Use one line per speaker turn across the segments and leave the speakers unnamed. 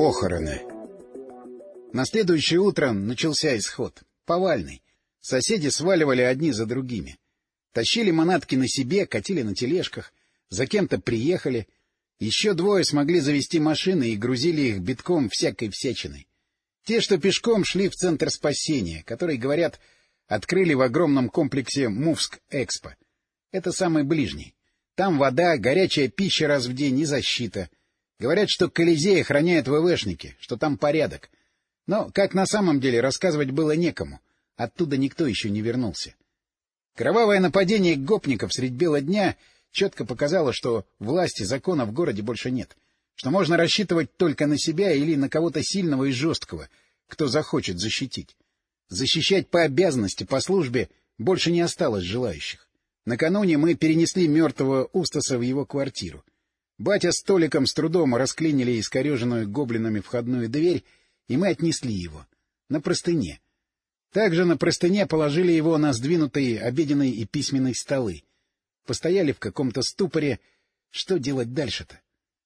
Похороны. На следующее утро начался исход. Повальный. Соседи сваливали одни за другими. Тащили манатки на себе, катили на тележках. За кем-то приехали. Еще двое смогли завести машины и грузили их битком всякой всячиной. Те, что пешком, шли в Центр спасения, который, говорят, открыли в огромном комплексе Мувск-Экспо. Это самый ближний. Там вода, горячая пища раз в день и защита. Говорят, что Колизей охраняют ВВшники, что там порядок. Но, как на самом деле, рассказывать было некому. Оттуда никто еще не вернулся. Кровавое нападение гопников средь бела дня четко показало, что власти закона в городе больше нет, что можно рассчитывать только на себя или на кого-то сильного и жесткого, кто захочет защитить. Защищать по обязанности, по службе больше не осталось желающих. Накануне мы перенесли мертвого Устаса в его квартиру. Батя с Толиком с трудом расклинили искореженную гоблинами входную дверь, и мы отнесли его. На простыне. Также на простыне положили его на сдвинутые обеденные и письменные столы. Постояли в каком-то ступоре. Что делать дальше-то?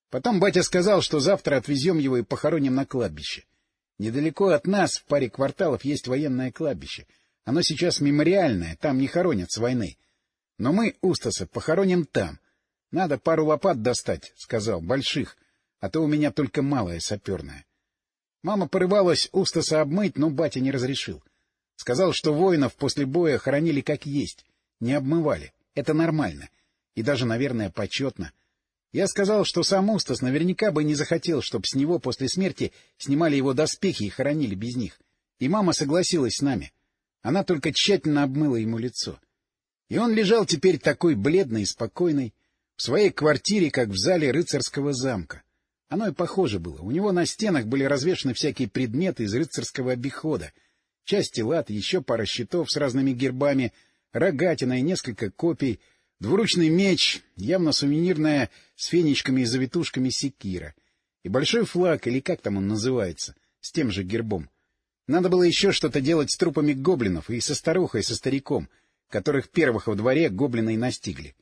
Потом батя сказал, что завтра отвезем его и похороним на кладбище. Недалеко от нас, в паре кварталов, есть военное кладбище. Оно сейчас мемориальное, там не хоронят с войны. Но мы, Устаса, похороним там. Надо пару лопат достать, — сказал, — больших, а то у меня только малая саперная. Мама порывалась Устаса обмыть, но батя не разрешил. Сказал, что воинов после боя хоронили как есть, не обмывали. Это нормально. И даже, наверное, почетно. — я сказал, что сам Устас наверняка бы не захотел, чтобы с него после смерти снимали его доспехи и хоронили без них. И мама согласилась с нами. Она только тщательно обмыла ему лицо. И он лежал теперь такой бледный и спокойный, в своей квартире, как в зале рыцарского замка. Оно и похоже было. У него на стенах были развешаны всякие предметы из рыцарского обихода. Части лад, еще пара щитов с разными гербами, рогатина и несколько копий — Двуручный меч, явно сувенирная, с фенечками и завитушками секира. И большой флаг, или как там он называется, с тем же гербом. Надо было еще что-то делать с трупами гоблинов и со старухой, и со стариком, которых первых во дворе гоблины и настигли.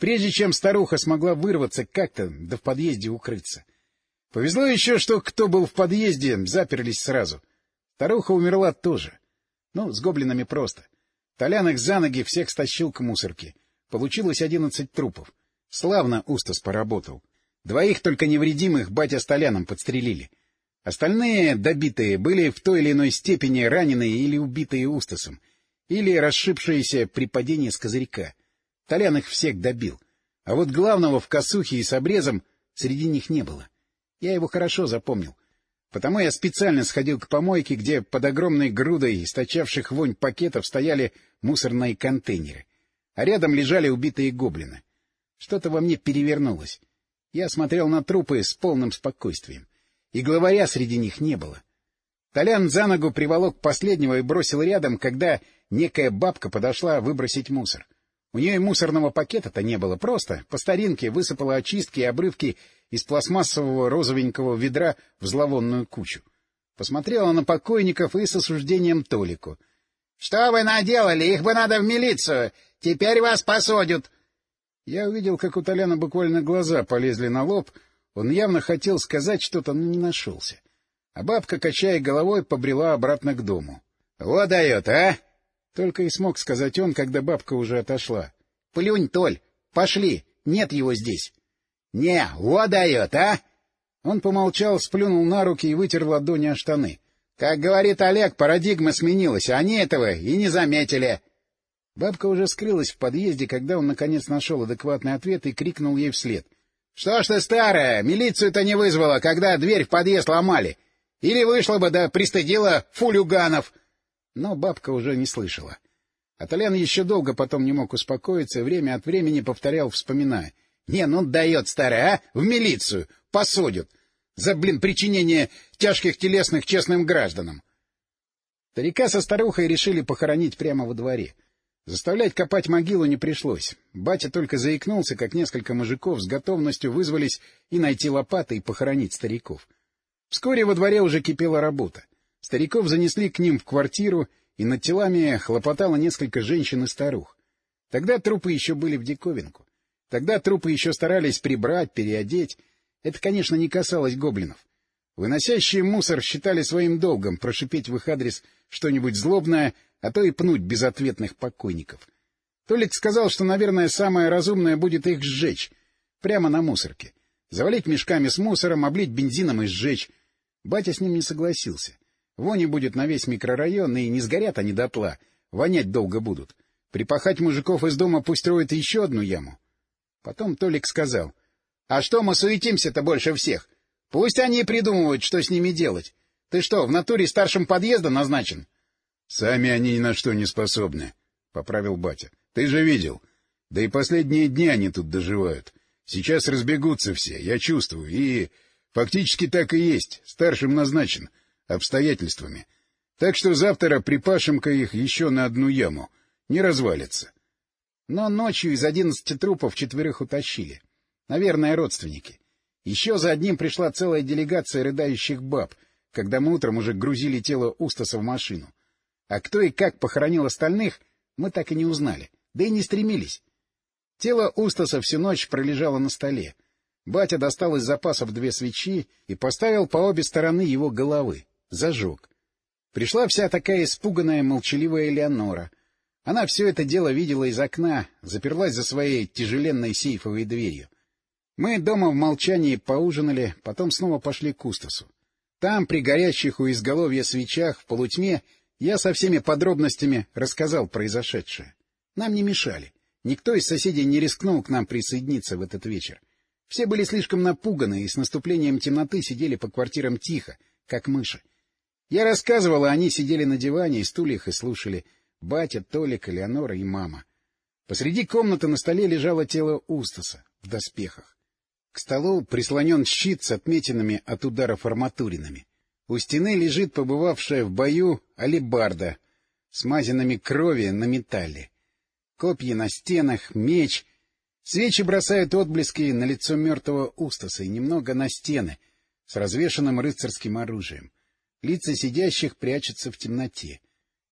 Прежде чем старуха смогла вырваться как-то, да в подъезде укрыться. Повезло еще, что кто был в подъезде, заперлись сразу. Старуха умерла тоже. Ну, с гоблинами просто. Толян их за ноги всех стащил к мусорке. Получилось одиннадцать трупов. Славно Устас поработал. Двоих только невредимых батя с Толяном подстрелили. Остальные, добитые, были в той или иной степени раненые или убитые Устасом, или расшибшиеся при падении с козырька. Толян их всех добил. А вот главного в косухе и с обрезом среди них не было. Я его хорошо запомнил. Потому я специально сходил к помойке, где под огромной грудой источавших вонь пакетов стояли мусорные контейнеры а рядом лежали убитые гоблины. Что-то во мне перевернулось. Я смотрел на трупы с полным спокойствием. И главаря среди них не было. Толян за ногу приволок последнего и бросил рядом, когда некая бабка подошла выбросить мусор. У нее и мусорного пакета-то не было, просто по старинке высыпала очистки и обрывки из пластмассового розовенького ведра в зловонную кучу. Посмотрела на покойников и с осуждением Толику. — Что вы наделали? Их бы надо в милицию! Теперь вас посадят. Я увидел, как у Толяна буквально глаза полезли на лоб. Он явно хотел сказать что-то, но не нашелся. А бабка, качая головой, побрела обратно к дому. — Вот дает, а! — только и смог сказать он, когда бабка уже отошла. — Плюнь, Толь, пошли, нет его здесь. — Не, вот дает, а! Он помолчал, сплюнул на руки и вытер ладони о штаны. — Как говорит Олег, парадигма сменилась, а они этого и не заметили. Бабка уже скрылась в подъезде, когда он наконец нашел адекватный ответ и крикнул ей вслед. — Что ж ты, старая, милицию-то не вызвала, когда дверь в подъезд ломали? Или вышла бы да пристыдила фулюганов? Но бабка уже не слышала. А Толян еще долго потом не мог успокоиться и время от времени повторял, вспоминая. — Не, ну дает старая, а? В милицию! Посудят! За, блин, причинение тяжких телесных честным гражданам! Старика со старухой решили похоронить прямо во дворе. Заставлять копать могилу не пришлось. Батя только заикнулся, как несколько мужиков с готовностью вызвались и найти лопаты и похоронить стариков. Вскоре во дворе уже кипела работа. Стариков занесли к ним в квартиру, и над телами хлопотало несколько женщин и старух. Тогда трупы еще были в диковинку. Тогда трупы еще старались прибрать, переодеть. Это, конечно, не касалось гоблинов. Выносящие мусор считали своим долгом прошипеть в их адрес что-нибудь злобное, а то и пнуть безответных покойников. Толик сказал, что, наверное, самое разумное будет их сжечь. Прямо на мусорке. Завалить мешками с мусором, облить бензином и сжечь. Батя с ним не согласился. Вони будет на весь микрорайон, и не сгорят они дотла. Вонять долго будут. Припахать мужиков из дома пусть строят еще одну яму. Потом Толик сказал. — А что мы суетимся-то больше всех? Пусть они придумывают, что с ними делать. Ты что, в натуре старшим подъезда назначен?
— Сами они ни на что не способны, — поправил батя. — Ты же видел. Да и последние дни они тут доживают. Сейчас разбегутся все, я чувствую, и... Фактически так и есть, старшим назначен, обстоятельствами. Так что завтра припашем-ка их еще на одну яму, не развалится.
Но ночью из одиннадцати трупов четверых утащили. Наверное, родственники. Еще за одним пришла целая делегация рыдающих баб, когда мы утром уже грузили тело Устаса в машину. А кто и как похоронил остальных, мы так и не узнали, да и не стремились. Тело Устаса всю ночь пролежало на столе. Батя достал из запасов две свечи и поставил по обе стороны его головы. Зажег. Пришла вся такая испуганная, молчаливая Элеонора. Она все это дело видела из окна, заперлась за своей тяжеленной сейфовой дверью. Мы дома в молчании поужинали, потом снова пошли к Устасу. Там, при горящих у изголовья свечах, в полутьме, я со всеми подробностями рассказал произошедшее. Нам не мешали. Никто из соседей не рискнул к нам присоединиться в этот вечер. Все были слишком напуганы и с наступлением темноты сидели по квартирам тихо, как мыши. Я рассказывал, а они сидели на диване и стульях и слушали. Батя, Толик, Элеонора и мама. Посреди комнаты на столе лежало тело Устаса в доспехах. К столу прислонен щит с отметинами от ударов арматуринами. У стены лежит побывавшая в бою алебарда, смазанными крови на металле копья на стенах, меч. Свечи бросают отблески на лицо мертвого Устаса и немного на стены с развешанным рыцарским оружием. Лица сидящих прячутся в темноте.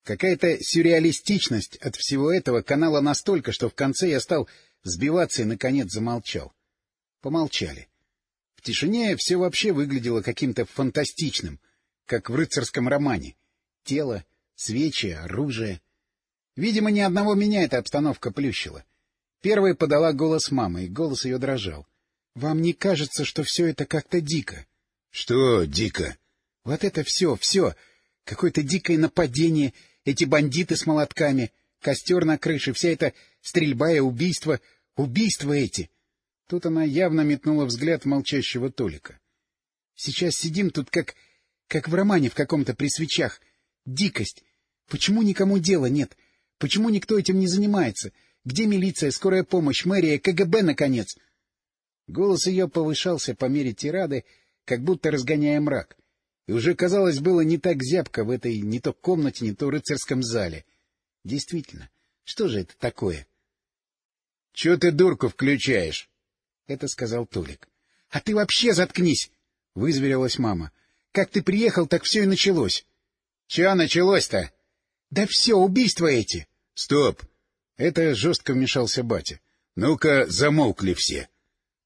Какая-то сюрреалистичность от всего этого канала настолько, что в конце я стал сбиваться и, наконец, замолчал. Помолчали. В тишине все вообще выглядело каким-то фантастичным, как в рыцарском романе. Тело, свечи, оружие — Видимо, ни одного меня эта обстановка плющила. Первой подала голос мамы, и голос ее дрожал. — Вам не кажется, что все это как-то дико?
— Что дико?
— Вот это все, все. Какое-то дикое нападение, эти бандиты с молотками, костер на крыше, вся эта стрельба и убийство, убийства эти. Тут она явно метнула взгляд молчащего Толика. — Сейчас сидим тут как... как в романе в каком-то при свечах. Дикость. Почему никому дела нет? — Почему никто этим не занимается? Где милиция, скорая помощь, мэрия, КГБ, наконец? Голос ее повышался по мере тирады, как будто разгоняя мрак. И уже, казалось, было не так зябко в этой не то комнате, не то рыцарском зале. Действительно, что же это такое?
— Чего ты дурку включаешь?
— это сказал Толик. — А ты вообще заткнись! — вызверилась мама. — Как ты приехал, так все и началось.
— Чего началось-то?
— Да все, убийства эти!
— Стоп! Это жестко вмешался батя. — Ну-ка, замолкли все.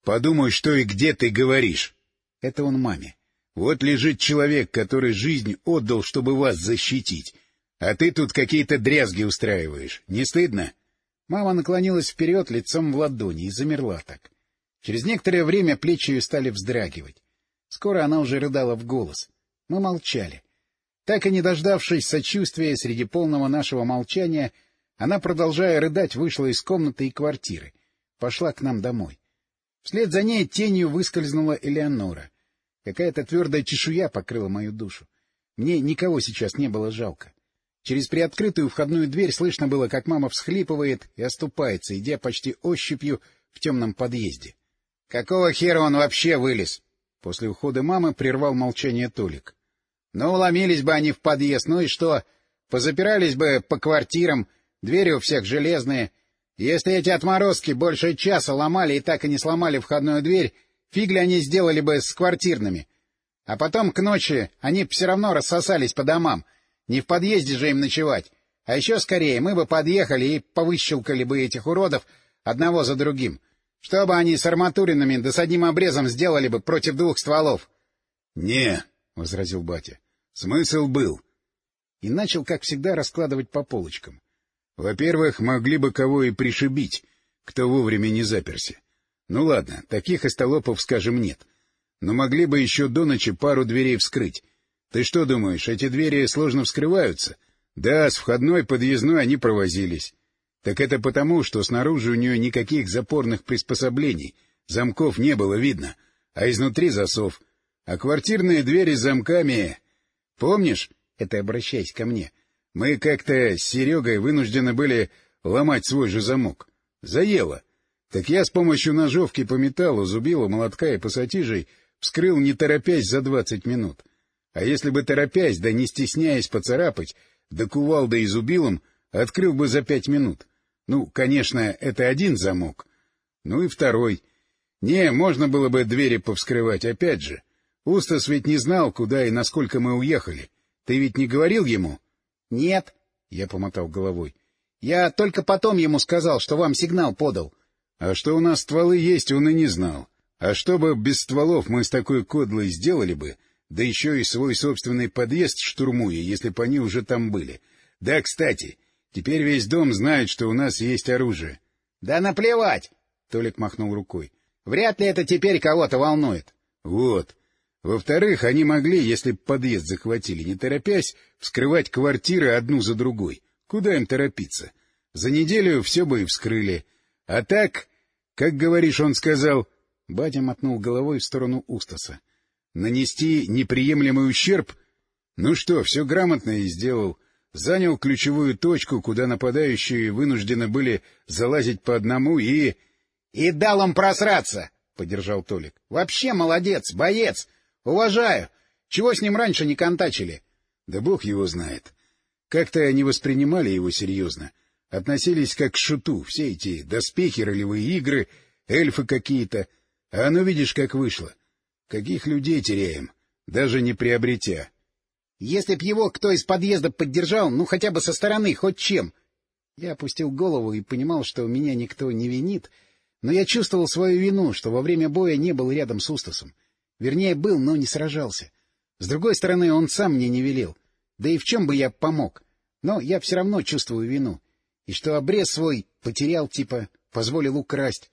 Подумай, что и где ты говоришь.
Это он маме.
Вот лежит человек, который жизнь отдал, чтобы вас защитить. А ты тут какие-то дрязги устраиваешь. Не стыдно?
Мама наклонилась вперед лицом в ладони и замерла так. Через некоторое время плечи ее стали вздрагивать. Скоро она уже рыдала в голос. Мы молчали. Так и не дождавшись сочувствия среди полного нашего молчания, она, продолжая рыдать, вышла из комнаты и квартиры. Пошла к нам домой. Вслед за ней тенью выскользнула Элеонора. Какая-то твердая чешуя покрыла мою душу. Мне никого сейчас не было жалко. Через приоткрытую входную дверь слышно было, как мама всхлипывает и оступается, идя почти ощупью в темном подъезде. — Какого хера он вообще вылез? После ухода мамы прервал молчание Толик. Ну, уломились бы они в подъезд, ну и что? Позапирались бы по квартирам, двери у всех железные. Если эти отморозки больше часа ломали и так и не сломали входную дверь, фиг ли они сделали бы с квартирными? А потом к ночи они все равно рассосались по домам. Не в подъезде же им ночевать. А еще скорее мы бы подъехали и повыщелкали бы этих уродов одного за другим. Что бы они с арматуринами да с одним обрезом сделали бы против двух стволов?
— Не, —
возразил батя.
— Смысл был.
И начал, как всегда, раскладывать по полочкам.
Во-первых, могли бы кого и пришибить, кто вовремя не заперся. Ну ладно, таких остолопов, скажем, нет. Но могли бы еще до ночи пару дверей вскрыть. Ты что думаешь, эти двери сложно вскрываются? Да, с входной, подъездной они провозились. Так это потому, что снаружи у нее никаких запорных приспособлений, замков не было видно, а изнутри засов. А квартирные двери с замками... Помнишь, это обращаясь ко мне, мы как-то с Серегой вынуждены были ломать свой же замок. Заело. Так я с помощью ножовки по металлу, зубила, молотка и пассатижей вскрыл, не торопясь, за двадцать минут. А если бы торопясь, да не стесняясь поцарапать, да кувалдой и зубилом, открыл бы за пять минут. Ну, конечно, это один замок. Ну и второй. Не, можно было бы двери повскрывать, опять же. Устас ведь не знал, куда и насколько мы уехали. Ты ведь не говорил ему?
— Нет, — я помотал головой. — Я только потом ему сказал, что вам сигнал подал.
— А что у нас стволы есть, он и не знал. А что бы без стволов мы с такой кодлой сделали бы, да еще и свой собственный подъезд штурмуя, если бы они уже там были. Да, кстати, теперь весь дом знает, что у нас есть оружие.
— Да наплевать! — Толик махнул рукой. — Вряд ли это теперь кого-то волнует.
— Вот. Во-вторых, они могли, если подъезд захватили, не торопясь, вскрывать квартиры одну за другой. Куда им торопиться? За неделю все бы и вскрыли. А так, как говоришь, он сказал...
Батя мотнул головой в сторону Устаса.
Нанести неприемлемый ущерб? Ну что, все грамотно и сделал. Занял ключевую точку, куда нападающие вынуждены были залазить по одному и...
— И дал им просраться! — поддержал Толик. — Вообще молодец, боец! Уважаю! Чего с ним раньше не контачили?
— Да бог его знает. Как-то не воспринимали его серьезно. Относились как к шуту, все эти доспехи, ролевые игры, эльфы какие-то. А ну видишь, как вышло. Каких людей теряем, даже не приобретя.
Если б его кто из подъезда поддержал, ну хотя бы со стороны, хоть чем. Я опустил голову и понимал, что меня никто не винит, но я чувствовал свою вину, что во время боя не был рядом с Устасом. Вернее, был, но не сражался. С другой стороны, он сам мне не велел. Да и в чем бы я помог? Но я все равно чувствую вину. И что обрез свой потерял, типа, позволил украсть.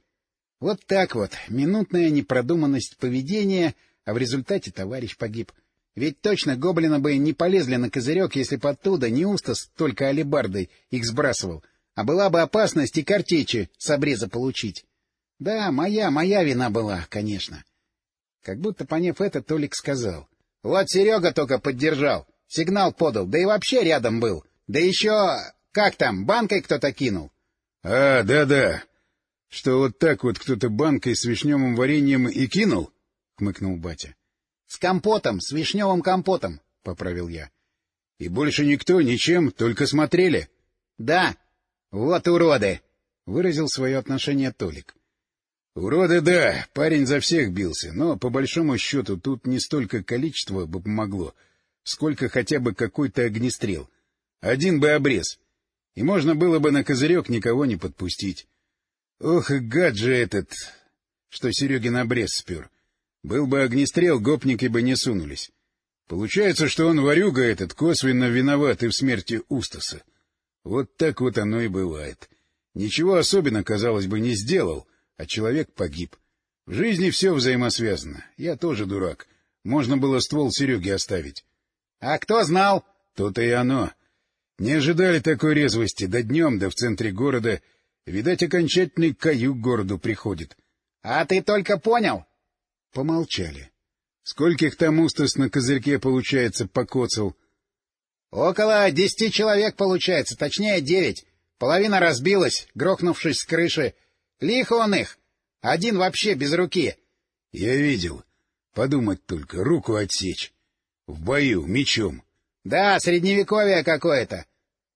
Вот так вот, минутная непродуманность поведения, а в результате товарищ погиб. Ведь точно гоблина бы не полезли на козырек, если бы оттуда не Устас только алебардой их сбрасывал, а была бы опасность и картечи с обреза получить. Да, моя, моя вина была, конечно. Как будто поняв это, Толик сказал. — Вот Серега только поддержал, сигнал подал, да и вообще рядом был. Да еще... Как там, банкой кто-то кинул?
— А, да-да, что вот так вот кто-то банкой с вишневым вареньем и кинул? — хмыкнул батя.
— С компотом, с вишневым компотом, — поправил я.
— И больше никто ничем, только смотрели?
— Да. — Вот уроды! — выразил свое отношение Толик.
— Уроды, да, парень за всех бился, но, по большому счету, тут не столько количество бы помогло, сколько хотя бы какой-то огнестрел. Один бы обрез. И можно было бы на козырек никого не подпустить. Ох, и гад же этот, что Серегин обрез спер. Был бы огнестрел, гопники бы не сунулись. Получается, что он, ворюга этот, косвенно виноват и в смерти Устаса. Вот так вот оно и бывает. Ничего особенно, казалось бы, не сделал, а человек погиб. В жизни все взаимосвязано. Я тоже дурак. Можно было ствол Сереги оставить.
— А кто знал?
— То-то и оно. Не ожидали такой резвости, да днем, да в центре города — Видать, окончательный каюк городу приходит.
— А ты только понял?
Помолчали. Скольких там устас на козырьке, получается, покоцал?
— Около десяти человек, получается, точнее девять. Половина разбилась, грохнувшись с крыши. Лихо он их. Один вообще без руки.
— Я видел. Подумать только, руку отсечь. В бою, мечом.
— Да, средневековье какое-то.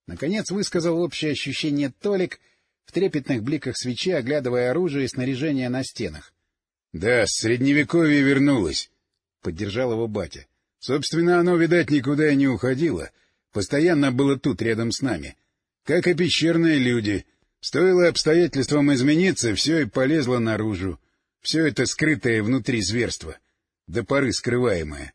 Наконец высказал общее ощущение Толик — в трепетных бликах свечи, оглядывая оружие и снаряжение на стенах.
— Да, с средневековья вернулось, — поддержал его батя. — Собственно, оно, видать, никуда и не уходило. Постоянно было тут, рядом с нами. Как и пещерные люди. Стоило обстоятельствам измениться, все и полезло наружу. Все это скрытое внутри зверство. До поры скрываемое.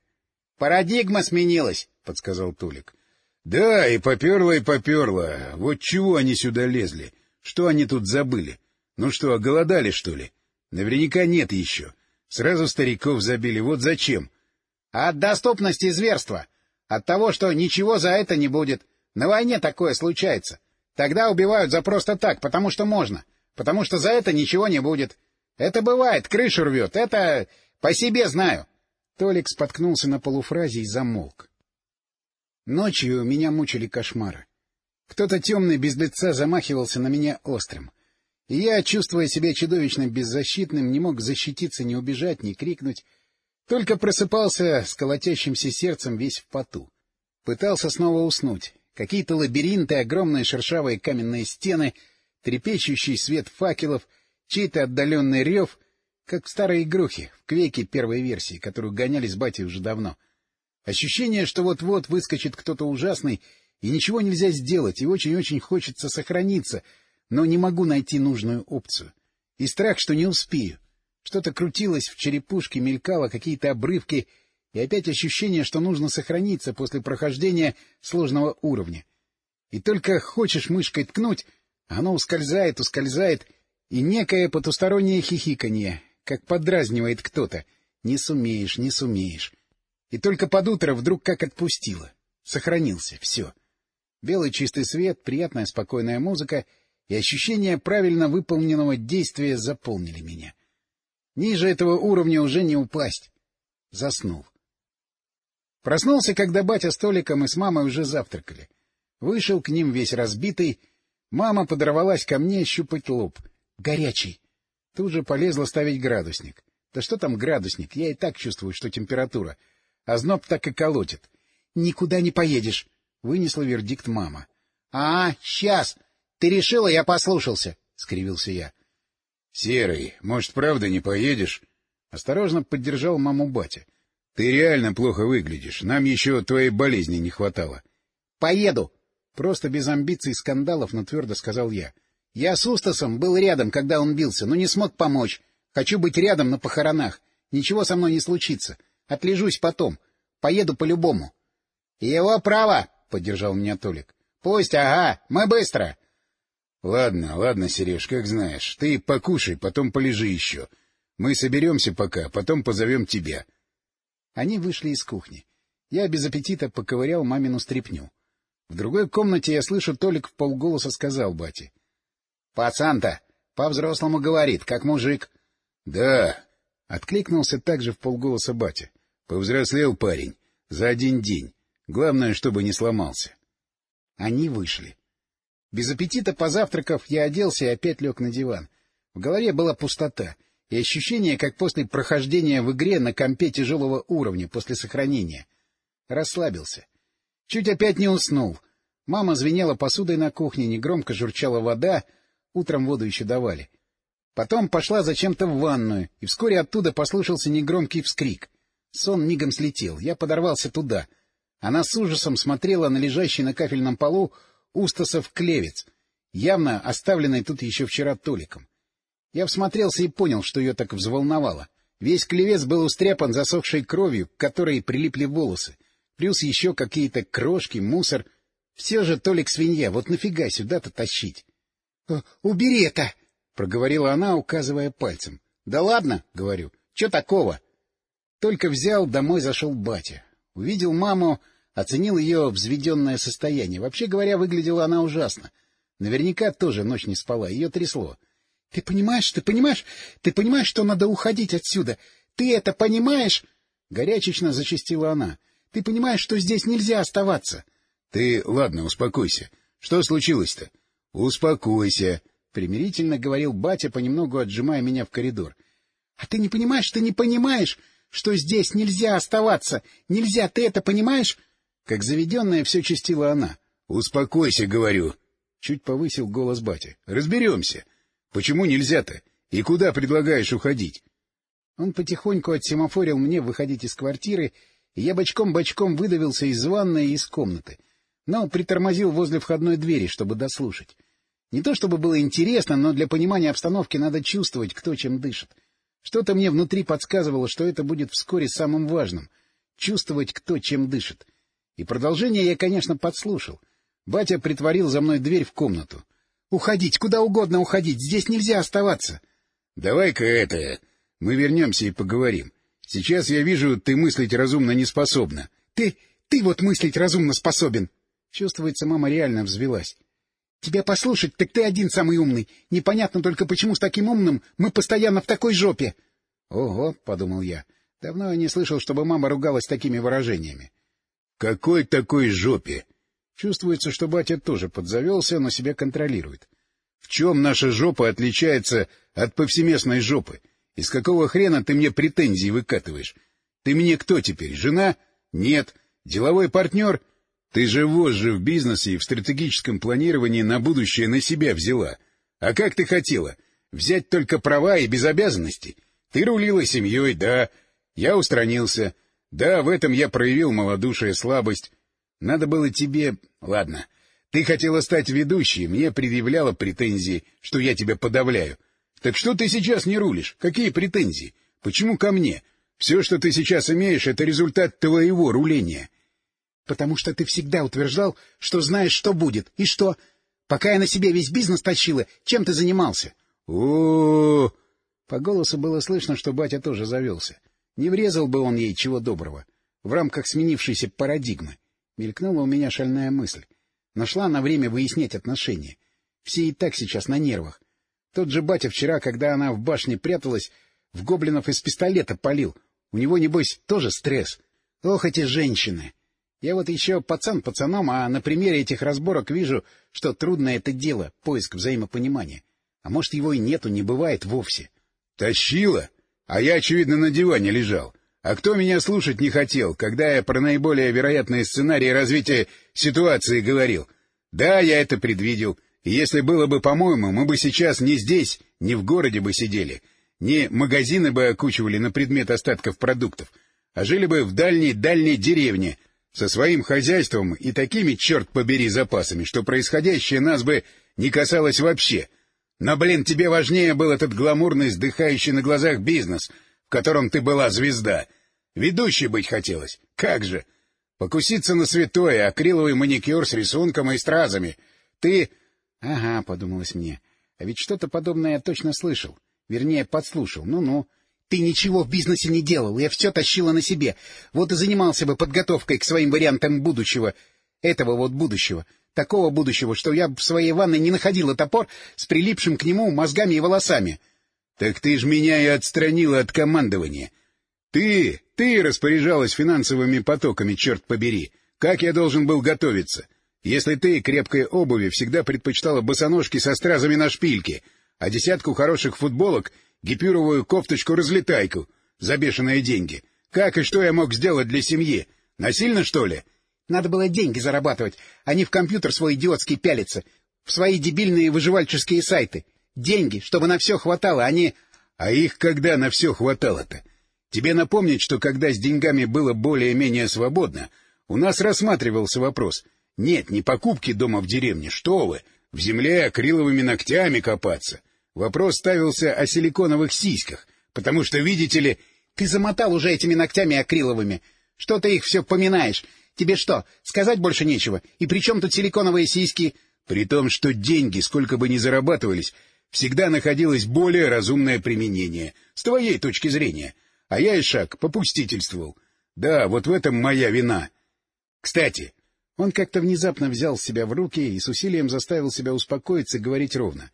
Парадигма сменилась, — подсказал Толик.
— Да, и поперла, и поперла. Вот чего они сюда лезли? Что они тут забыли? Ну что, голодали, что ли? Наверняка нет еще. Сразу стариков забили. Вот зачем?
— От доступности зверства. От того, что ничего за это не будет. На войне такое случается. Тогда убивают за просто так, потому что можно. Потому что за это ничего не будет. Это бывает, крышу рвет. Это по себе знаю. Толик споткнулся на полуфразе и замолк. Ночью меня мучили кошмары. Кто-то темный без лица замахивался на меня острым. И я, чувствуя себя чудовищно беззащитным, не мог защититься, ни убежать, ни крикнуть. Только просыпался с колотящимся сердцем весь в поту. Пытался снова уснуть. Какие-то лабиринты, огромные шершавые каменные стены, трепещущий свет факелов, чей-то отдаленный рев, как в старой игрухе, в квеке первой версии, которую гоняли с батей уже давно. Ощущение, что вот-вот выскочит кто-то ужасный, и ничего нельзя сделать, и очень-очень хочется сохраниться, но не могу найти нужную опцию. И страх, что не успею. Что-то крутилось в черепушке, мелькало, какие-то обрывки, и опять ощущение, что нужно сохраниться после прохождения сложного уровня. И только хочешь мышкой ткнуть, оно ускользает, ускользает, и некое потустороннее хихиканье, как подразнивает кто-то. Не сумеешь, не сумеешь. И только под утро вдруг как отпустило. Сохранился, все. Белый чистый свет, приятная спокойная музыка и ощущение правильно выполненного действия заполнили меня. Ниже этого уровня уже не упасть. Заснул. Проснулся, когда батя с Толиком и с мамой уже завтракали. Вышел к ним весь разбитый. Мама подорвалась ко мне щупать лоб. Горячий. Тут же полезла ставить градусник. Да что там градусник? Я и так чувствую, что температура. А зноб так и колотит. — Никуда не поедешь, — вынесла вердикт мама. — А, сейчас! Ты решила, я послушался, — скривился я.
— Серый, может, правда не поедешь? Осторожно поддержал маму батя. — Ты реально плохо выглядишь. Нам еще твоей болезни не хватало.
— Поеду! Просто без амбиций и скандалов, но твердо сказал я. — Я с Устасом был рядом, когда он бился, но не смог помочь. Хочу быть рядом на похоронах. Ничего со мной не случится. Отлежусь потом. Поеду по-любому. — Его право! — поддержал меня Толик. — Пусть, ага, мы быстро.
— Ладно, ладно, Сереж, как знаешь. Ты покушай, потом полежи еще. Мы соберемся пока, потом позовем тебя.
Они вышли из кухни. Я без аппетита поковырял мамину стряпню. В другой комнате я слышу, Толик в полголоса сказал бате. — Пацан-то по-взрослому говорит, как мужик.
— Да, — откликнулся также в полголоса батя. — Повзрослел парень. За один день. Главное, чтобы не сломался.
Они вышли. Без аппетита позавтракав, я оделся и опять лег на диван. В голове была пустота и ощущение, как после прохождения в игре на компе тяжелого уровня после сохранения. Расслабился. Чуть опять не уснул. Мама звенела посудой на кухне, негромко журчала вода, утром воду еще давали. Потом пошла зачем-то в ванную, и вскоре оттуда послышался негромкий вскрик. Сон мигом слетел, я подорвался туда. Она с ужасом смотрела на лежащий на кафельном полу Устасов клевец, явно оставленный тут еще вчера Толиком. Я всмотрелся и понял, что ее так взволновало. Весь клевец был устряпан засохшей кровью, к которой прилипли волосы, плюс еще какие-то крошки, мусор. Все же Толик свинья, вот нафига сюда-то тащить? «Э, — Убери это! — проговорила она, указывая пальцем. — Да ладно, — говорю, — что такого? Только взял, домой зашел батя. Увидел маму, оценил ее взведенное состояние. Вообще говоря, выглядела она ужасно. Наверняка тоже ночь не спала, ее трясло. — Ты понимаешь, ты понимаешь, ты понимаешь, что надо уходить отсюда? Ты это понимаешь? Горячечно зачастила она. — Ты понимаешь, что здесь нельзя оставаться?
— Ты, ладно, успокойся. Что случилось-то? — Успокойся, — примирительно говорил батя, понемногу отжимая меня в коридор.
— А ты не понимаешь, ты не понимаешь, что здесь нельзя оставаться? Нельзя, ты это понимаешь? Как заведенная все чистила она.
— Успокойся, говорю. Чуть повысил голос батя. — Разберемся. Почему нельзя-то? И куда предлагаешь уходить?
Он потихоньку отсемафорил мне выходить из квартиры, и я бочком-бочком выдавился из ванной и из комнаты, но притормозил возле входной двери, чтобы дослушать. Не то чтобы было интересно, но для понимания обстановки надо чувствовать, кто чем дышит. Что-то мне внутри подсказывало, что это будет вскоре самым важным. чувствовать, кто чем дышит. И продолжение я, конечно, подслушал. Батя притворил за мной дверь в комнату. — Уходить, куда угодно уходить, здесь нельзя оставаться.
— Давай-ка это... Мы вернемся и поговорим. Сейчас я вижу, ты мыслить разумно не способна.
— Ты... ты вот мыслить разумно способен. Чувствуется, мама реально взвелась. — Тебя послушать, так ты один самый умный. Непонятно только, почему с таким умным мы постоянно в такой жопе. — Ого, — подумал я, — давно я не слышал, чтобы мама ругалась такими выражениями.
— Какой такой жопе?
Чувствуется, что батя тоже подзавелся, но себя контролирует.
— В чем наша жопа отличается от повсеместной жопы? Из какого хрена ты мне претензии выкатываешь? Ты мне кто теперь, жена? Нет. Деловой партнер? Ты же вожжи в бизнесе и в стратегическом планировании на будущее на себя взяла. А как ты хотела? Взять только права и без обязанностей? Ты рулила семьей, да. Я устранился. Да, в этом я проявил малодушие, слабость. Надо было тебе... Ладно. Ты хотела стать ведущей, мне предъявляла претензии, что я тебя подавляю. Так что ты сейчас не рулишь? Какие претензии? Почему ко мне? Все, что ты сейчас имеешь, это результат твоего руления.
Потому что ты всегда утверждал, что знаешь, что будет. И что? Пока я на себе весь бизнес тащила, чем ты занимался?
-о,
По голосу было слышно, что батя тоже завелся. Не врезал бы он ей чего доброго. В рамках сменившейся парадигмы. Мелькнула у меня шальная мысль. Нашла на время выяснять отношения. Все и так сейчас на нервах. Тот же батя вчера, когда она в башне пряталась, в гоблинов из пистолета полил. У него, небось, тоже стресс. Ох, эти женщины! Я вот еще пацан пацаном, а на примере этих разборок вижу, что трудно это дело, поиск взаимопонимания. А может, его и нету, не бывает вовсе.
— Тащила? А я, очевидно, на диване лежал. А кто меня слушать не хотел, когда я про наиболее вероятные сценарии развития ситуации говорил? Да, я это предвидел. Если было бы по-моему, мы бы сейчас не здесь, не в городе бы сидели, не магазины бы окучивали на предмет остатков продуктов, а жили бы в дальней-дальней деревне со своим хозяйством и такими, черт побери, запасами, что происходящее нас бы не касалось вообще. Но, блин, тебе важнее был этот гламурный, сдыхающий на глазах бизнес — в котором ты была звезда. Ведущей быть хотелось. Как же! Покуситься на святое, акриловый маникюр с рисунком и стразами. Ты...
Ага, подумалось мне. А ведь что-то подобное я точно слышал. Вернее, подслушал. Ну-ну. Ты ничего в бизнесе не делал, я все тащила на себе. Вот и занимался бы подготовкой к своим вариантам будущего. Этого вот будущего. Такого будущего, что я в своей ванной не находила топор с прилипшим к нему мозгами и волосами.
Так ты ж меня и отстранила от командования. Ты, ты распоряжалась финансовыми потоками, черт побери. Как я должен был готовиться? Если ты, крепкой обуви, всегда предпочитала босоножки со стразами на шпильке, а десятку хороших футболок — гипюровую кофточку-разлетайку за бешеные деньги. Как и что я мог сделать для семьи? Насильно, что ли?
Надо было деньги зарабатывать, а не в компьютер свой идиотский пялиться, в свои дебильные выживальческие сайты. Деньги, чтобы на все хватало, а не...
А их когда на все хватало-то? Тебе напомнить, что когда с деньгами было более-менее свободно, у нас рассматривался вопрос. Нет, не покупки дома в деревне, что вы, в земле акриловыми ногтями копаться. Вопрос ставился о силиконовых сиськах, потому что, видите ли...
Ты замотал уже этими ногтями акриловыми. Что ты их все поминаешь? Тебе что, сказать больше нечего? И при чем тут силиконовые сиськи?
При том, что деньги, сколько бы ни зарабатывались, всегда находилось более разумное применение, с твоей точки зрения. А я и шаг попустительствовал. Да, вот в этом моя вина. Кстати,
он как-то внезапно взял себя в руки и с усилием заставил себя успокоиться говорить ровно.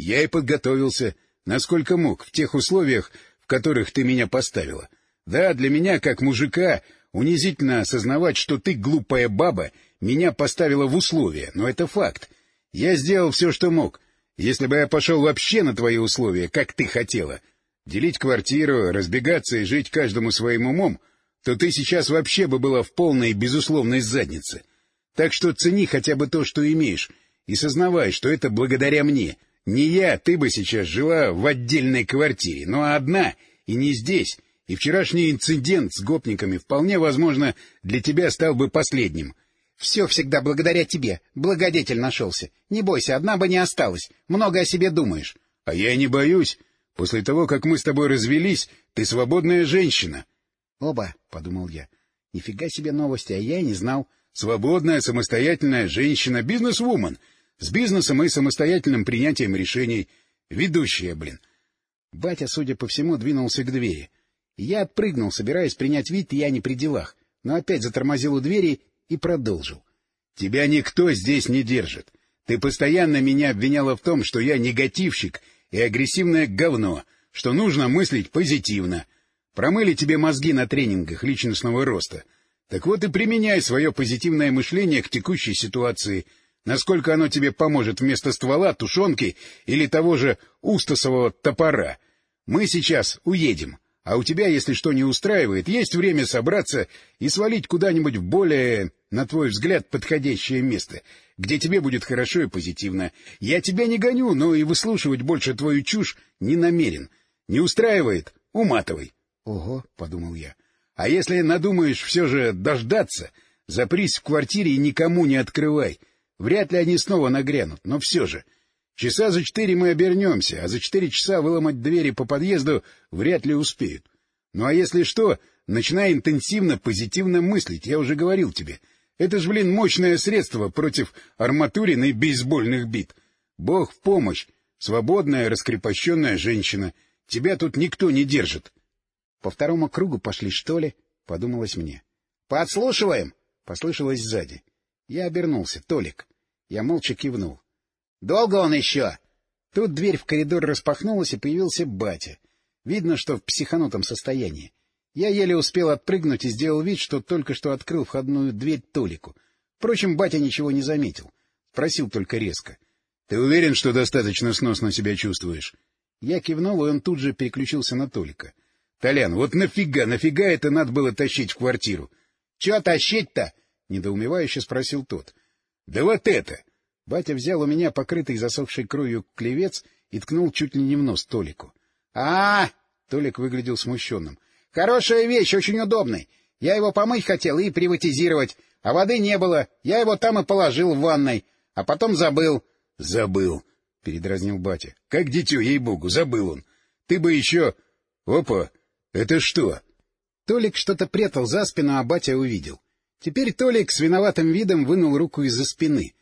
Я и подготовился, насколько мог, в тех условиях, в которых ты меня поставила. Да, для меня, как мужика, унизительно осознавать, что ты, глупая баба, меня поставила в условия, но это факт. Я сделал все, что мог — если бы я пошел вообще на твои условия, как ты хотела, делить квартиру, разбегаться и жить каждому своим умом, то ты сейчас вообще бы была в полной безусловной заднице. Так что цени хотя бы то, что имеешь, и сознавай, что это благодаря мне. Не я, ты бы сейчас жила в отдельной квартире, но одна, и не здесь. И вчерашний инцидент с гопниками вполне возможно для тебя стал бы последним —
все всегда благодаря тебе. Благодетель нашелся. Не бойся, одна бы не осталась. Много о себе думаешь.
— А я не боюсь. После того, как мы с тобой развелись, ты свободная женщина.
— Оба, — подумал я. Нифига себе новости, а я не знал.
Свободная, самостоятельная женщина, бизнес-вумен. С бизнесом и самостоятельным принятием решений. Ведущая, блин.
Батя, судя по всему, двинулся к двери. Я отпрыгнул, собираясь принять вид, я не при делах, но опять затормозил у двери и продолжил.
— Тебя никто здесь не держит. Ты постоянно меня обвиняла в том, что я негативщик и агрессивное говно, что нужно мыслить позитивно. Промыли тебе мозги на тренингах личностного роста. Так вот и применяй свое позитивное мышление к текущей ситуации — Насколько оно тебе поможет вместо ствола, тушенки или того же устасового топора? Мы сейчас уедем, а у тебя, если что не устраивает, есть время собраться и свалить куда-нибудь в более, на твой взгляд, подходящее место, где тебе будет хорошо и позитивно. Я тебя не гоню, но и выслушивать больше твою чушь не намерен. Не устраивает — уматывай.
— Ого, — подумал я.
— А если надумаешь все же дождаться, запрись в квартире и никому не открывай. Вряд ли они снова нагрянут, но все же. Часа за четыре мы обернемся, а за четыре часа выломать двери по подъезду вряд ли успеют. Ну а если что, начинай интенсивно, позитивно мыслить, я уже говорил тебе. Это ж, блин, мощное средство против арматурин и бейсбольных бит. Бог в помощь. Свободная, раскрепощенная женщина. Тебя тут никто не держит.
По второму кругу пошли, что ли? — подумалось мне. — Подслушиваем! — послышалось сзади. Я обернулся. Толик. Я молча кивнул. — Долго он еще? Тут дверь в коридор распахнулась, и появился батя. Видно, что в психанутом состоянии. Я еле успел отпрыгнуть и сделал вид, что только что открыл входную дверь Толику. Впрочем, батя ничего не заметил. Спросил только резко.
— Ты уверен, что достаточно сносно себя чувствуешь?
Я кивнул, и он тут же переключился на Толика.
— Толян, вот нафига, нафига это надо было тащить в квартиру?
— Чего тащить-то? — недоумевающе спросил тот.
— Да вот это!
Батя взял у меня покрытый засохшей кровью клевец и ткнул чуть ли не в нос Толику. А — А-а! Толик выглядел смущенным. — Хорошая вещь, очень удобный. Я его помыть хотел и приватизировать, а воды не было. Я его там и положил в ванной, а потом забыл.
— Забыл, — передразнил батя. — Как дитё, ей-богу, забыл он. Ты бы еще... Опа! Это что?
Толик что-то прятал за спину, а батя увидел. Теперь Толик с виноватым видом вынул руку из-за спины.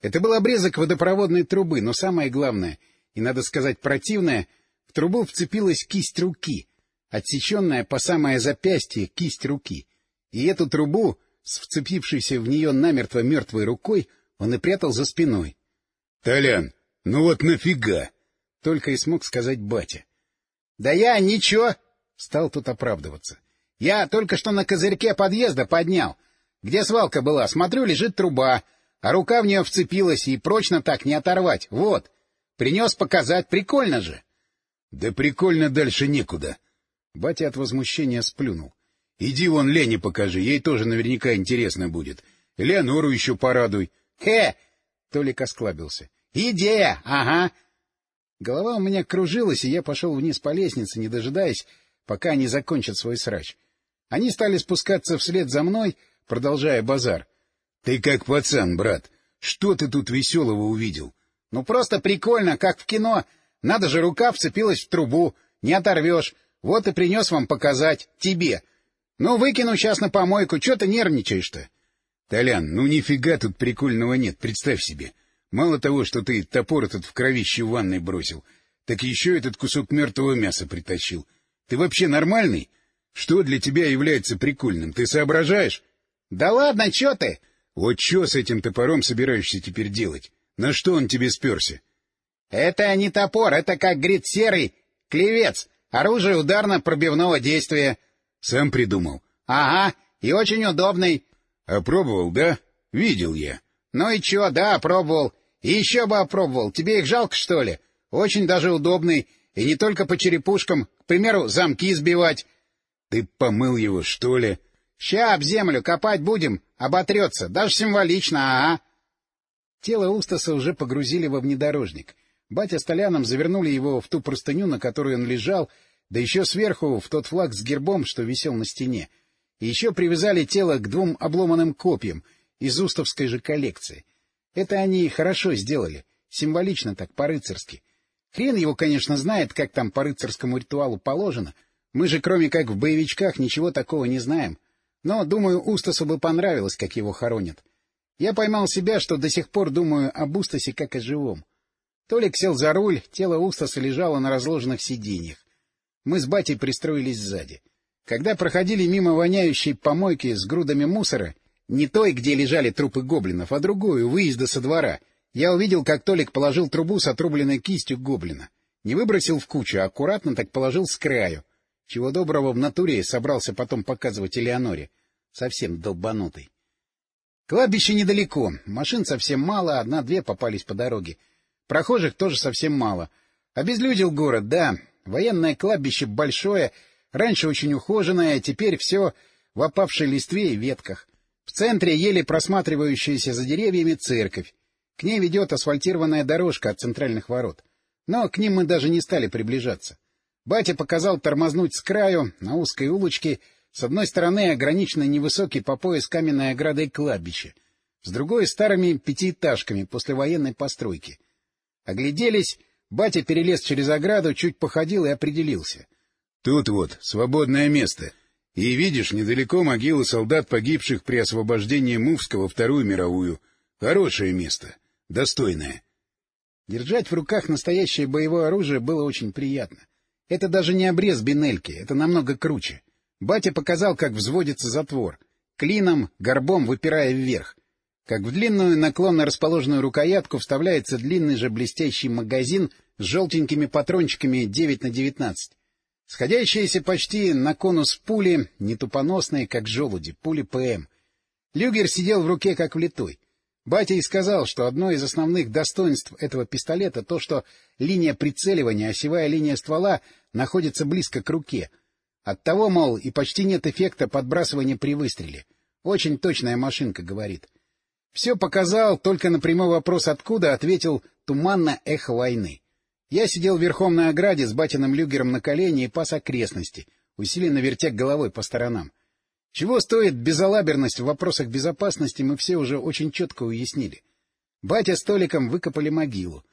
Это был обрезок водопроводной трубы, но самое главное, и, надо сказать, противное, в трубу вцепилась кисть руки, отсеченная по самое запястье кисть руки. И эту трубу, с вцепившейся в нее намертво мертвой рукой, он и прятал за спиной.
— Толян, ну вот нафига?
— только и смог сказать батя. — Да я ничего, — стал тут оправдываться. — Я только что на козырьке подъезда поднял. Где свалка была? Смотрю, лежит труба, а рука в нее вцепилась, и прочно так не оторвать. Вот. Принес показать. Прикольно же.
— Да прикольно дальше некуда.
Батя от возмущения сплюнул.
— Иди вон Лене покажи, ей тоже наверняка интересно будет. Леонору еще порадуй.
— Хе! — Толик осклабился. — Идея! Ага! Голова у меня кружилась, и я пошел вниз по лестнице, не дожидаясь, пока они закончат свой срач. Они стали спускаться вслед за мной, продолжая базар.
— Ты как пацан, брат. Что ты тут веселого увидел?
— Ну, просто прикольно, как в кино. Надо же, рука вцепилась в трубу. Не оторвешь. Вот и принес вам показать. Тебе. Ну, выкину сейчас на помойку. Чего ты нервничаешь-то?
— Толян, ну нифига тут прикольного нет, представь себе. Мало того, что ты топор этот в кровище в ванной бросил, так еще этот кусок мертвого мяса притащил. Ты вообще нормальный? Что для тебя является прикольным, ты соображаешь?
Да ладно, чё ты?
Вот чё с этим топором собираешься теперь делать? На что он тебе сперся?
Это не топор, это, как говорит Серый, клевец, оружие ударно-пробивного действия.
Сам придумал?
Ага, и очень удобный.
Опробовал, да? Видел я.
Ну и чё, да, пробовал. И еще бы опробовал. Тебе их жалко, что ли? Очень даже удобный. И не только по черепушкам, к примеру, замки сбивать.
Ты помыл его, что ли?
— Ща об землю копать будем, оботрется, даже символично, ага. Тело Устаса уже погрузили во внедорожник. Батя с Толяном завернули его в ту простыню, на которой он лежал, да еще сверху в тот флаг с гербом, что висел на стене. И еще привязали тело к двум обломанным копьям из устовской же коллекции. Это они хорошо сделали, символично так, по-рыцарски. Хрен его, конечно, знает, как там по рыцарскому ритуалу положено. Мы же, кроме как в боевичках, ничего такого не знаем. Но, думаю, Устасу бы понравилось, как его хоронят. Я поймал себя, что до сих пор думаю об Устасе как о живом. Толик сел за руль, тело Устаса лежало на разложенных сиденьях. Мы с батей пристроились сзади. Когда проходили мимо воняющей помойки с грудами мусора, не той, где лежали трупы гоблинов, а другую, выезда со двора, я увидел, как Толик положил трубу с отрубленной кистью гоблина. Не выбросил в кучу, а аккуратно так положил с краю. Чего доброго в натуре собрался потом показывать Элеоноре. Совсем долбанутый. Кладбище недалеко. Машин совсем мало, одна-две попались по дороге. Прохожих тоже совсем мало. Обезлюдил город, да. Военное кладбище большое, раньше очень ухоженное, теперь все в опавшей листве и ветках. В центре еле просматривающаяся за деревьями церковь. К ней ведет асфальтированная дорожка от центральных ворот. Но к ним мы даже не стали приближаться. Батя показал тормознуть с краю, на узкой улочке, с одной стороны ограниченной невысокий по пояс каменной оградой кладбище, с другой — старыми пятиэтажками послевоенной постройки. Огляделись, батя перелез через ограду, чуть походил и определился.
— Тут вот, свободное место. И видишь, недалеко могилы солдат, погибших при освобождении Мувского Вторую мировую. Хорошее место. Достойное.
Держать в руках настоящее боевое оружие было очень приятно. Это даже не обрез бинельки, это намного круче. Батя показал, как взводится затвор. Клином, горбом выпирая вверх. Как в длинную наклонно расположенную рукоятку вставляется длинный же блестящий магазин с желтенькими патрончиками 9 на 19. Сходящиеся почти на конус пули, не тупоносные, как желуди, пули ПМ. Люгер сидел в руке, как влитой. Батя и сказал, что одно из основных достоинств этого пистолета то, что линия прицеливания, осевая линия ствола, находится близко к руке. Оттого, мол, и почти нет эффекта подбрасывания при выстреле. Очень точная машинка, говорит. Все показал, только на прямой вопрос «откуда?» ответил туманно эхо войны. Я сидел верхом на ограде с батиным люгером на колене и пас окрестности, усиленно вертя головой по сторонам. Чего стоит безалаберность в вопросах безопасности, мы все уже очень четко уяснили. Батя с Толиком выкопали могилу.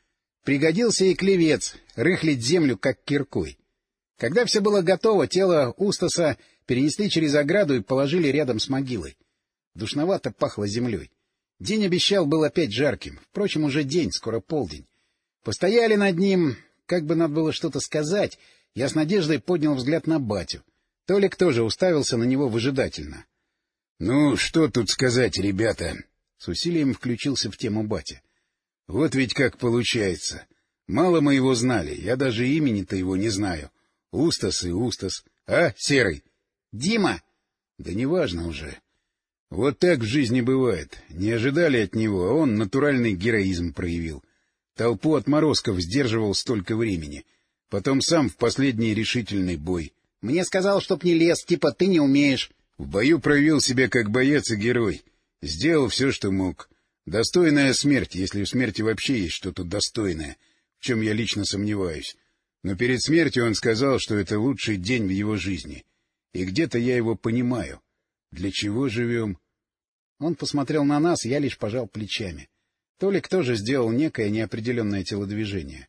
Пригодился и клевец, рыхлить землю, как киркой. Когда все было готово, тело Устаса перенесли через ограду и положили рядом с могилой. Душновато пахло землей. День обещал был опять жарким. Впрочем, уже день, скоро полдень. Постояли над ним, как бы надо было что-то сказать, я с надеждой поднял взгляд на батю. Толик тоже уставился на него выжидательно.
— Ну, что тут сказать, ребята? С усилием включился в тему батя. — Вот ведь как получается. Мало мы его знали, я даже имени-то его не знаю. Устас и Устас. А, Серый? — Дима! — Да неважно уже. Вот так в жизни бывает. Не ожидали от него, а он натуральный героизм проявил. Толпу отморозков сдерживал столько времени. Потом сам в последний решительный бой — мне сказал, чтоб не лез, типа ты не умеешь. В бою проявил себя как боец и герой. Сделал все, что мог. Достойная смерть, если в смерти вообще есть что-то достойное, в чем я лично сомневаюсь. Но перед смертью он сказал, что это лучший день в его жизни. И где-то я его понимаю. Для чего живем? Он посмотрел на нас, я лишь пожал плечами. Толик тоже сделал некое неопределенное телодвижение.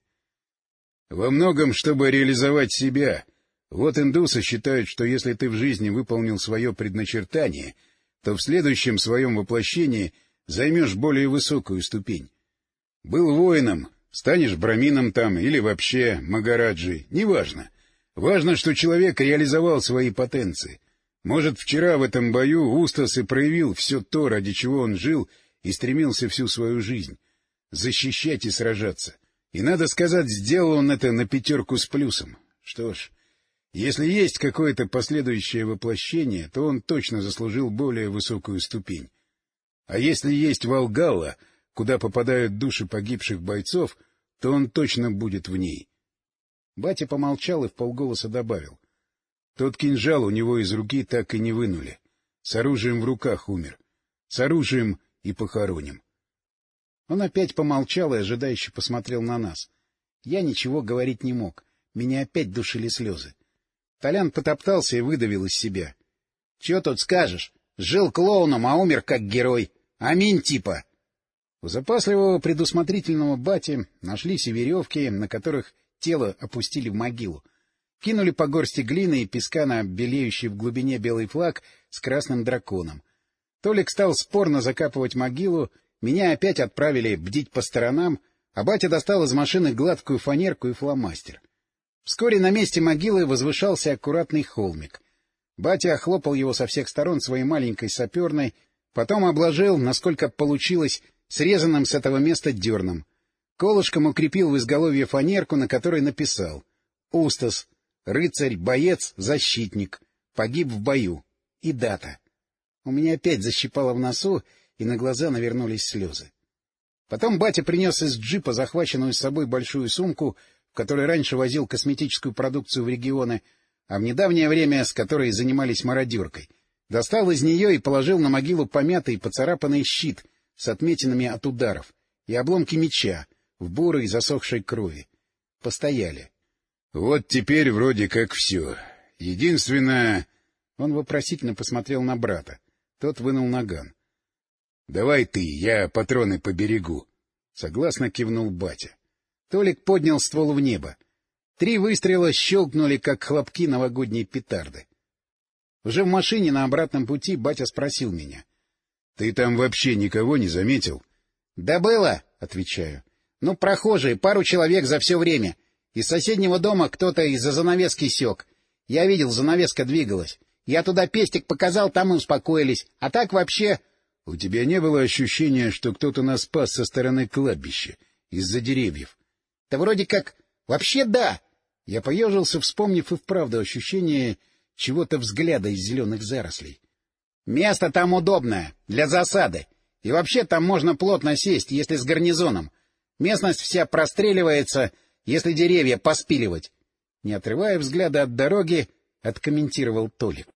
— Во многом, чтобы реализовать себя, вот индусы считают, что если ты в жизни выполнил свое предначертание, то в следующем своем воплощении займешь более высокую ступень. Был воином, станешь брамином там или вообще магараджи, неважно. Важно, что человек реализовал свои потенции. Может, вчера в этом бою Устас и проявил все то, ради чего он жил и стремился всю свою жизнь. Защищать и сражаться. И, надо сказать, сделал он это на пятерку с плюсом. Что ж... Если есть какое-то последующее воплощение, то он точно заслужил более высокую ступень. А если есть Волгалла, куда попадают души погибших бойцов, то он точно будет в ней. Батя помолчал и вполголоса добавил. Тот кинжал у него из руки так и не вынули. С оружием в руках умер. С оружием и похороним. Он опять помолчал и ожидающе посмотрел на нас. Я ничего говорить не мог. Меня опять душили слезы. Толян потоптался и выдавил из себя. — Чё тут скажешь? Жил клоуном, а умер как герой. Аминь типа. У запасливого предусмотрительного бати нашлись и веревки, на которых тело опустили в могилу.
Кинули по горсти глины и песка на белеющий в глубине белый флаг с красным драконом. Толик стал спорно закапывать могилу, меня опять отправили бдить по сторонам, а батя достал из машины гладкую фанерку и фломастер. Вскоре на месте могилы возвышался аккуратный холмик. Батя охлопал его со всех сторон своей маленькой саперной, потом обложил, насколько получилось, срезанным с этого места дерном. Колышком укрепил в изголовье фанерку, на которой написал «Устас, рыцарь, боец, защитник, погиб в бою» и дата. У меня опять защипало в носу, и на глаза навернулись слезы. Потом батя принес из джипа захваченную с собой большую сумку, в которой раньше возил косметическую продукцию в регионы, а в недавнее время с которой занимались мародеркой. Достал из нее и положил на могилу помятый поцарапанный щит с отметинами от ударов и обломки меча в бурой засохшей крови. Постояли.
— Вот теперь вроде как все. Единственное...
Он вопросительно посмотрел на брата. Тот вынул наган.
— Давай ты, я патроны поберегу. Согласно кивнул батя.
Толик поднял ствол в небо. Три выстрела щелкнули, как хлопки новогодней петарды. Уже в машине на обратном пути батя спросил меня.
— Ты там вообще никого не заметил?
— Да было, — отвечаю. — Ну, прохожие, пару человек за все время. Из соседнего дома кто-то из-за занавески сёк. Я видел, занавеска двигалась. Я туда пестик показал, там и успокоились. А так вообще...
— У тебя не было ощущения, что кто-то нас спас со стороны кладбища, из-за деревьев?
Да вроде как... Вообще да. Я поежился, вспомнив и вправду ощущение чего-то взгляда из зеленых зарослей. Место там удобное, для засады. И вообще там можно плотно сесть, если с гарнизоном. Местность вся простреливается, если деревья поспиливать. Не отрывая взгляда от дороги, откомментировал Толик.